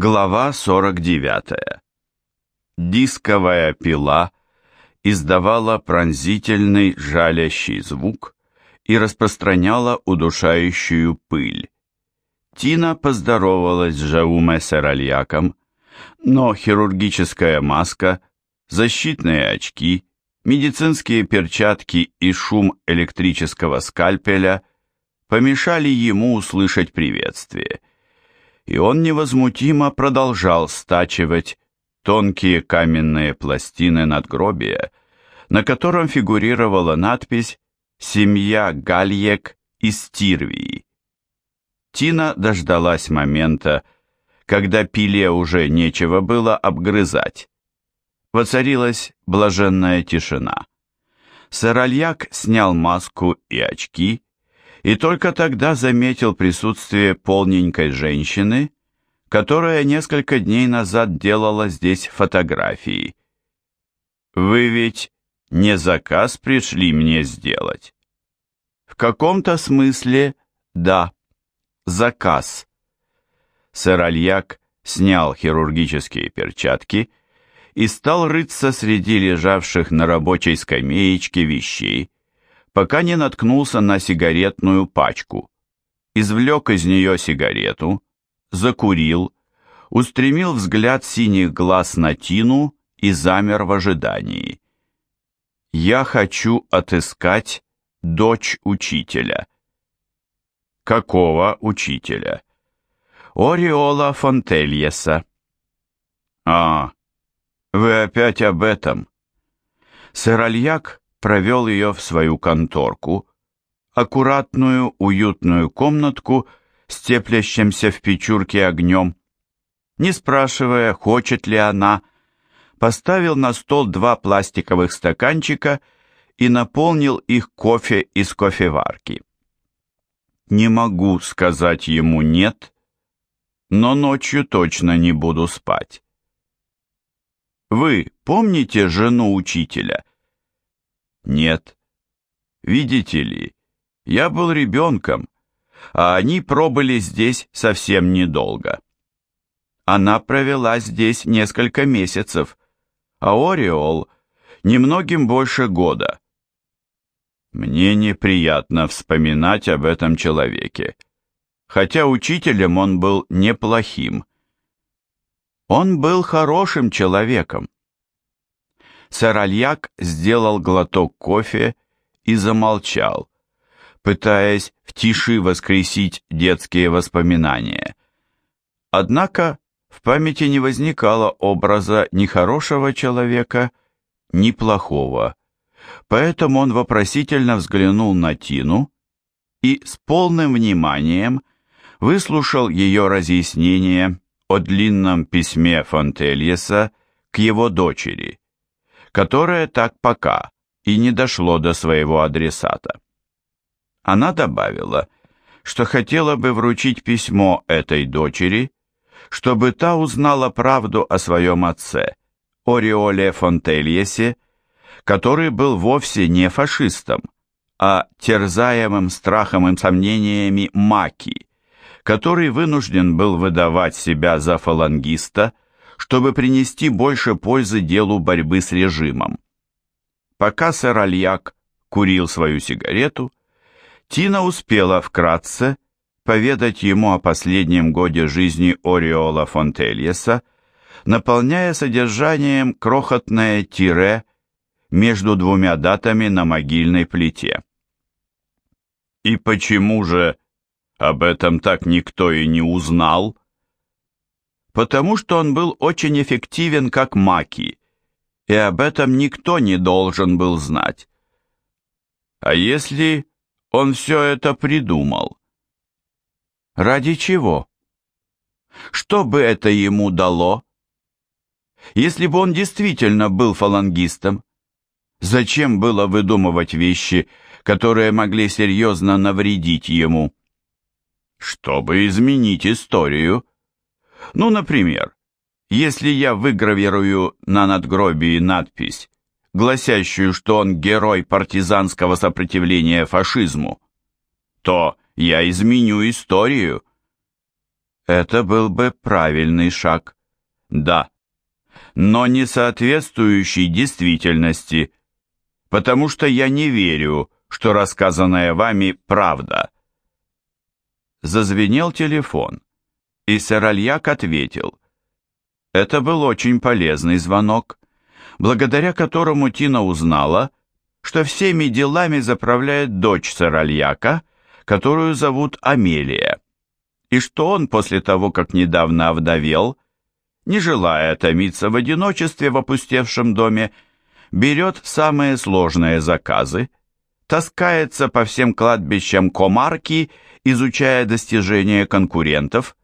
Глава 49. Дисковая пила издавала пронзительный жалящий звук и распространяла удушающую пыль. Тина поздоровалась с Жауме Серальяком, но хирургическая маска, защитные очки, медицинские перчатки и шум электрического скальпеля помешали ему услышать приветствие – и он невозмутимо продолжал стачивать тонкие каменные пластины надгробия, на котором фигурировала надпись «Семья Гальек из Тирвии». Тина дождалась момента, когда пиле уже нечего было обгрызать. Воцарилась блаженная тишина. Саральяк снял маску и очки и только тогда заметил присутствие полненькой женщины, которая несколько дней назад делала здесь фотографии. «Вы ведь не заказ пришли мне сделать?» «В каком-то смысле, да, заказ». Сэр Альяк снял хирургические перчатки и стал рыться среди лежавших на рабочей скамеечке вещей, пока не наткнулся на сигаретную пачку. Извлек из нее сигарету, закурил, устремил взгляд синих глаз на Тину и замер в ожидании. «Я хочу отыскать дочь учителя». «Какого учителя?» «Ореола Фонтельеса». «А, вы опять об этом?» Сэр Альяк провел ее в свою конторку, аккуратную, уютную комнатку с теплящимся в печурке огнем. Не спрашивая, хочет ли она, поставил на стол два пластиковых стаканчика и наполнил их кофе из кофеварки. Не могу сказать ему «нет», но ночью точно не буду спать. Вы помните жену учителя? Нет. Видите ли, я был ребенком, а они пробыли здесь совсем недолго. Она провела здесь несколько месяцев, а Ореол немногим больше года. Мне неприятно вспоминать об этом человеке, хотя учителем он был неплохим. Он был хорошим человеком. Саральяк сделал глоток кофе и замолчал, пытаясь в тиши воскресить детские воспоминания. Однако в памяти не возникало образа ни хорошего человека, ни плохого, поэтому он вопросительно взглянул на Тину и с полным вниманием выслушал ее разъяснение о длинном письме Фонтельеса к его дочери которое так пока и не дошло до своего адресата. Она добавила, что хотела бы вручить письмо этой дочери, чтобы та узнала правду о своем отце, Ореоле Фонтельесе, который был вовсе не фашистом, а терзаемым страхом и сомнениями Маки, который вынужден был выдавать себя за фалангиста, чтобы принести больше пользы делу борьбы с режимом. Пока сэр Альяк курил свою сигарету, Тина успела вкратце поведать ему о последнем годе жизни Ореола Фонтельеса, наполняя содержанием крохотное тире между двумя датами на могильной плите. «И почему же об этом так никто и не узнал?» Потому что он был очень эффективен как маки, и об этом никто не должен был знать. А если он все это придумал? Ради чего? Что бы это ему дало? Если бы он действительно был фалангистом, зачем было выдумывать вещи, которые могли серьезно навредить ему? Чтобы изменить историю, ну, например, если я выгравирую на надгробии надпись, гласящую, что он герой партизанского сопротивления фашизму, то я изменю историю. Это был бы правильный шаг. Да. Но не соответствующий действительности, потому что я не верю, что рассказанное вами правда. Зазвенел телефон, и Саральяк ответил. Это был очень полезный звонок, благодаря которому Тина узнала, что всеми делами заправляет дочь Саральяка, которую зовут Амелия, и что он после того, как недавно овдовел, не желая томиться в одиночестве в опустевшем доме, берет самые сложные заказы, таскается по всем кладбищам комарки, изучая достижения конкурентов,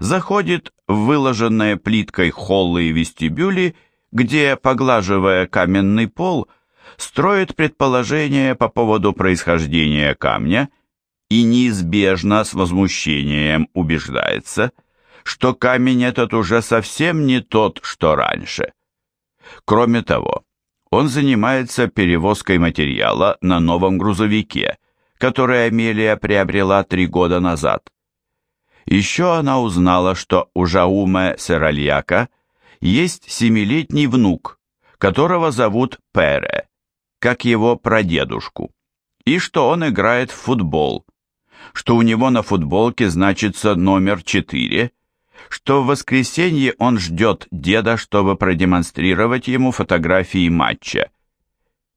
заходит в выложенные плиткой холлы и вестибюли, где, поглаживая каменный пол, строит предположения по поводу происхождения камня и неизбежно с возмущением убеждается, что камень этот уже совсем не тот, что раньше. Кроме того, он занимается перевозкой материала на новом грузовике, который Амелия приобрела три года назад. Еще она узнала, что у Жауме Серальяка есть семилетний внук, которого зовут Пере, как его прадедушку, и что он играет в футбол, что у него на футболке значится номер 4, что в воскресенье он ждет деда, чтобы продемонстрировать ему фотографии матча.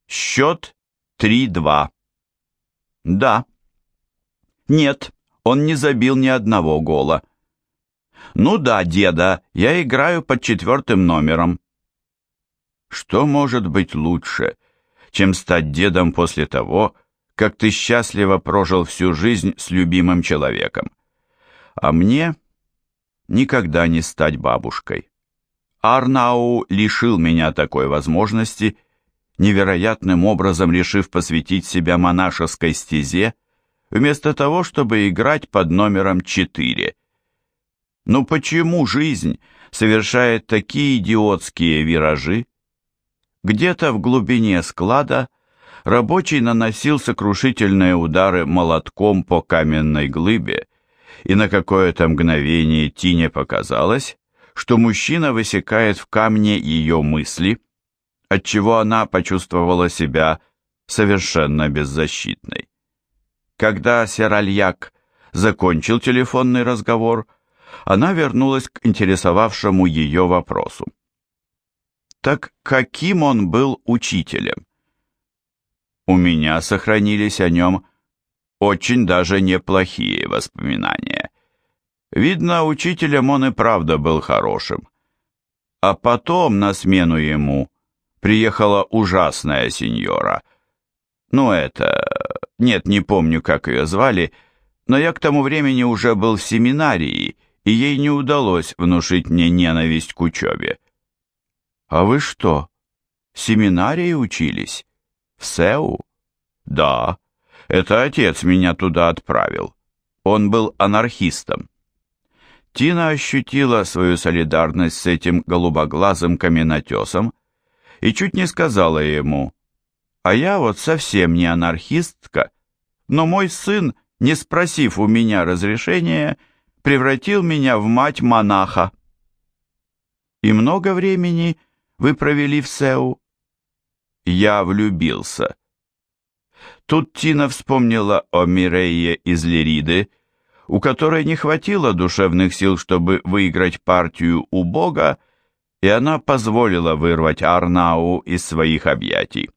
Счет 3-2. Да. Нет, он не забил ни одного гола. Ну да, деда, я играю под четвертым номером. Что может быть лучше, чем стать дедом после того, как ты счастливо прожил всю жизнь с любимым человеком? А мне никогда не стать бабушкой. Арнау лишил меня такой возможности, невероятным образом решив посвятить себя монашеской стезе, вместо того, чтобы играть под номером 4. Ну почему жизнь совершает такие идиотские виражи? Где-то в глубине склада рабочий наносил сокрушительные удары молотком по каменной глыбе, и на какое-то мгновение Тине показалось, что мужчина высекает в камне ее мысли, отчего она почувствовала себя совершенно беззащитной. Когда Серальяк закончил телефонный разговор, она вернулась к интересовавшему ее вопросу. Так каким он был учителем? У меня сохранились о нем очень даже неплохие воспоминания. Видно, учителем он и правда был хорошим. А потом на смену ему приехала ужасная сеньора. Ну это... Нет, не помню, как ее звали, но я к тому времени уже был в семинарии, и ей не удалось внушить мне ненависть к учебе. «А вы что, в семинарии учились? В СЭУ?» «Да, это отец меня туда отправил. Он был анархистом. Тина ощутила свою солидарность с этим голубоглазым каменотесом и чуть не сказала ему, «А я вот совсем не анархистка, но мой сын, не спросив у меня разрешения, превратил меня в мать монаха». «И много времени вы провели в Сеу?» «Я влюбился», Тут Тина вспомнила о Мирее из Лириды, у которой не хватило душевных сил, чтобы выиграть партию у Бога, и она позволила вырвать Арнау из своих объятий.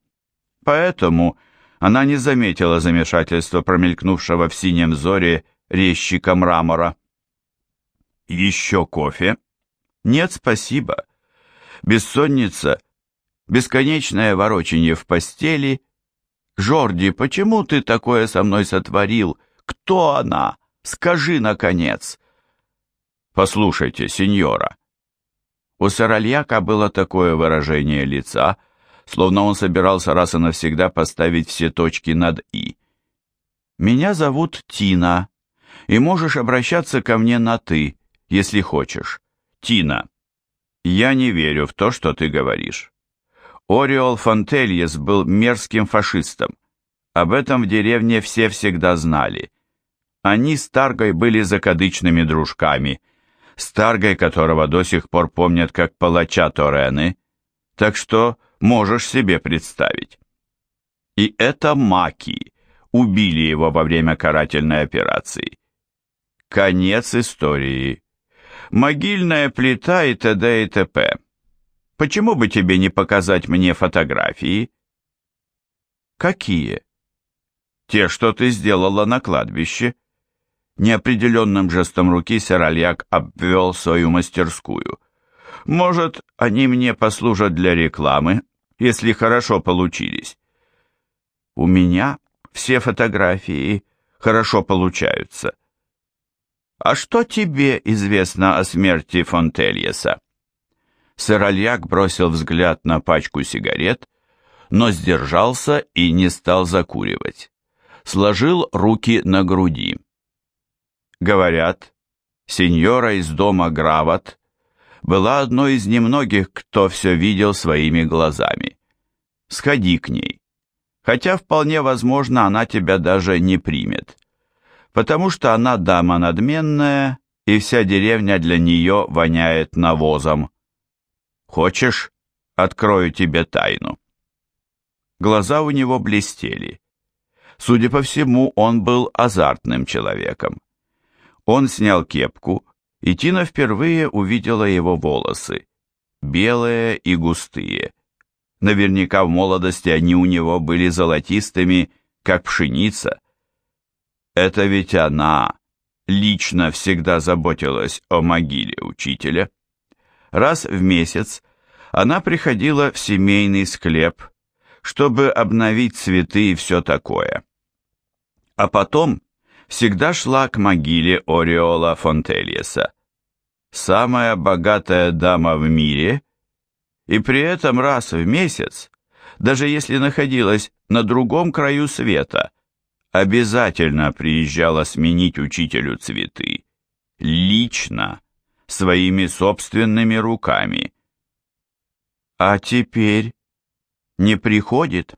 Поэтому она не заметила замешательства, промелькнувшего в синем зоре резчика мрамора. «Еще кофе?» «Нет, спасибо. Бессонница, бесконечное ворочение в постели — «Жорди, почему ты такое со мной сотворил? Кто она? Скажи, наконец!» «Послушайте, сеньора!» У Саральяка было такое выражение лица, словно он собирался раз и навсегда поставить все точки над «и». «Меня зовут Тина, и можешь обращаться ко мне на «ты», если хочешь. Тина, я не верю в то, что ты говоришь. Ориол Фонтельес был мерзким фашистом. Об этом в деревне все всегда знали. Они с Таргой были закадычными дружками, с Таргой которого до сих пор помнят как палача Торены, так что можешь себе представить. И это маки убили его во время карательной операции. Конец истории. Могильная плита и т.д. и т.п. Почему бы тебе не показать мне фотографии? Какие? Те, что ты сделала на кладбище. Неопределенным жестом руки Саральяк обвел свою мастерскую. Может, они мне послужат для рекламы, если хорошо получились. У меня все фотографии хорошо получаются. А что тебе известно о смерти Фонтельеса? Сырольяк бросил взгляд на пачку сигарет, но сдержался и не стал закуривать. Сложил руки на груди. Говорят, сеньора из дома Грават была одной из немногих, кто все видел своими глазами. Сходи к ней. Хотя вполне возможно, она тебя даже не примет. Потому что она дама надменная, и вся деревня для нее воняет навозом. Хочешь, открою тебе тайну?» Глаза у него блестели. Судя по всему, он был азартным человеком. Он снял кепку, и Тина впервые увидела его волосы, белые и густые. Наверняка в молодости они у него были золотистыми, как пшеница. Это ведь она лично всегда заботилась о могиле учителя. Раз в месяц она приходила в семейный склеп, чтобы обновить цветы и все такое. А потом всегда шла к могиле Ореола Фонтельеса. Самая богатая дама в мире, и при этом раз в месяц, даже если находилась на другом краю света, обязательно приезжала сменить учителю цветы. Лично своими собственными руками. А теперь не приходит?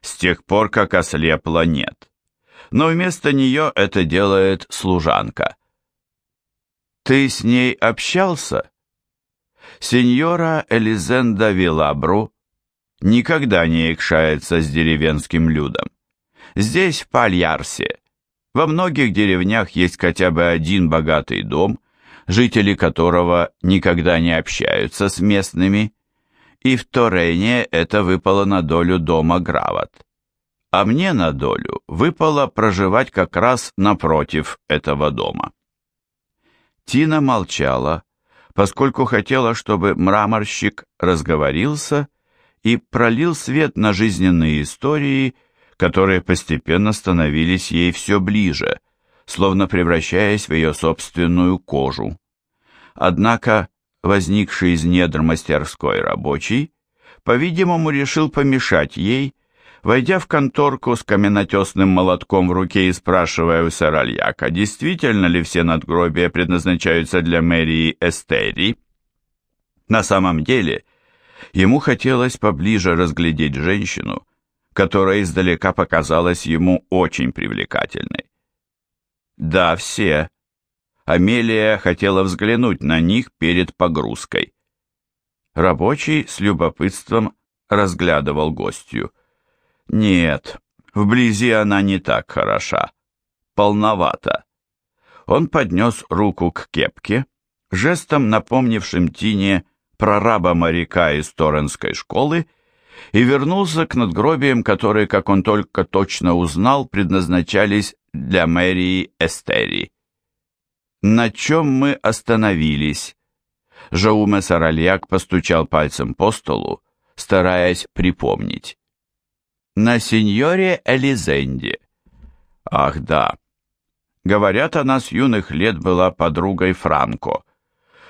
С тех пор, как ослепла, нет. Но вместо нее это делает служанка. Ты с ней общался? Сеньора Элизенда Вилабру никогда не икшается с деревенским людом. Здесь, в Пальярсе, во многих деревнях есть хотя бы один богатый дом, жители которого никогда не общаются с местными, и в Торене это выпало на долю дома Грават. А мне на долю выпало проживать как раз напротив этого дома. Тина молчала, поскольку хотела, чтобы мраморщик разговорился и пролил свет на жизненные истории, которые постепенно становились ей все ближе – словно превращаясь в ее собственную кожу. Однако возникший из недр мастерской рабочий, по-видимому, решил помешать ей, войдя в конторку с каменотесным молотком в руке и спрашивая у Саральяка, действительно ли все надгробия предназначаются для мэрии Эстери. На самом деле, ему хотелось поближе разглядеть женщину, которая издалека показалась ему очень привлекательной. Да, все. Амелия хотела взглянуть на них перед погрузкой. Рабочий с любопытством разглядывал гостью. Нет, вблизи она не так хороша. Полновата. Он поднес руку к кепке, жестом напомнившим Тине прораба-моряка из Торренской школы, и вернулся к надгробиям, которые, как он только точно узнал, предназначались для мэрии Эстери. На чем мы остановились? Жауме Саральяк постучал пальцем по столу, стараясь припомнить. На сеньоре Элизенде. Ах да. Говорят, она с юных лет была подругой Франко,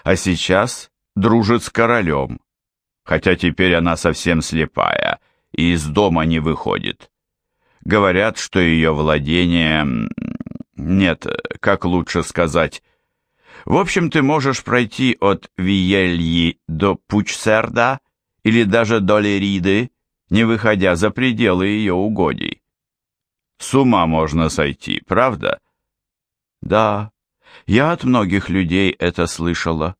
а сейчас дружит с королем, хотя теперь она совсем слепая и из дома не выходит. Говорят, что ее владение... Нет, как лучше сказать... В общем, ты можешь пройти от Виельи до Пучсерда или даже до Лериды, не выходя за пределы ее угодий. С ума можно сойти, правда? Да, я от многих людей это слышала.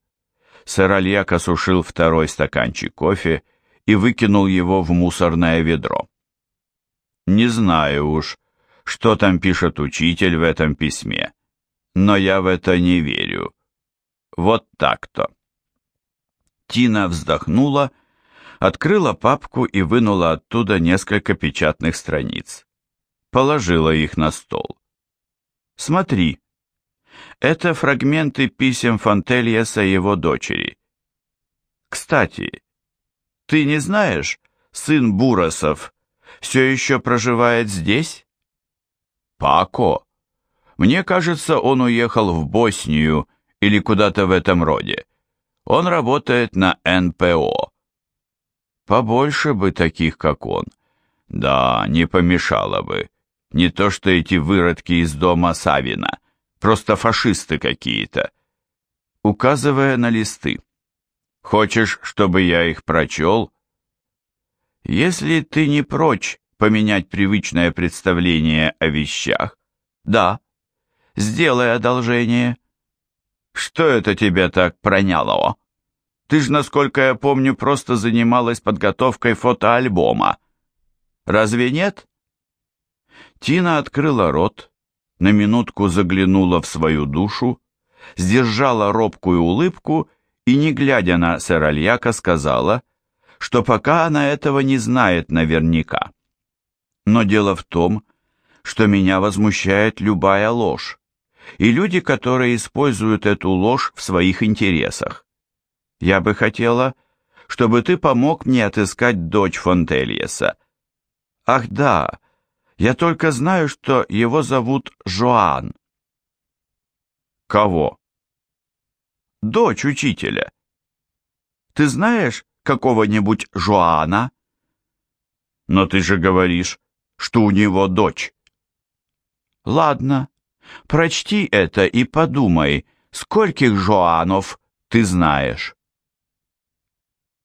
Сэр Альяк осушил второй стаканчик кофе и выкинул его в мусорное ведро. Не знаю уж, что там пишет учитель в этом письме, но я в это не верю. Вот так-то. Тина вздохнула, открыла папку и вынула оттуда несколько печатных страниц. Положила их на стол. Смотри. Это фрагменты писем Фонтельеса его дочери. Кстати, ты не знаешь, сын Буросов все еще проживает здесь? Пако. Мне кажется, он уехал в Боснию или куда-то в этом роде. Он работает на НПО. Побольше бы таких, как он. Да, не помешало бы. Не то что эти выродки из дома Савина. Просто фашисты какие-то. Указывая на листы. Хочешь, чтобы я их прочел? Если ты не прочь поменять привычное представление о вещах, да, сделай одолжение. Что это тебя так проняло? Ты ж, насколько я помню, просто занималась подготовкой фотоальбома. Разве нет? Тина открыла рот, на минутку заглянула в свою душу, сдержала робкую улыбку и, не глядя на сэр сказала, что пока она этого не знает наверняка. Но дело в том, что меня возмущает любая ложь, и люди, которые используют эту ложь в своих интересах. Я бы хотела, чтобы ты помог мне отыскать дочь Фонтельеса. Ах да, я только знаю, что его зовут Жоан. Кого? Дочь учителя. Ты знаешь какого-нибудь Жоана? Но ты же говоришь, что у него дочь. Ладно, прочти это и подумай, скольких Жоанов ты знаешь.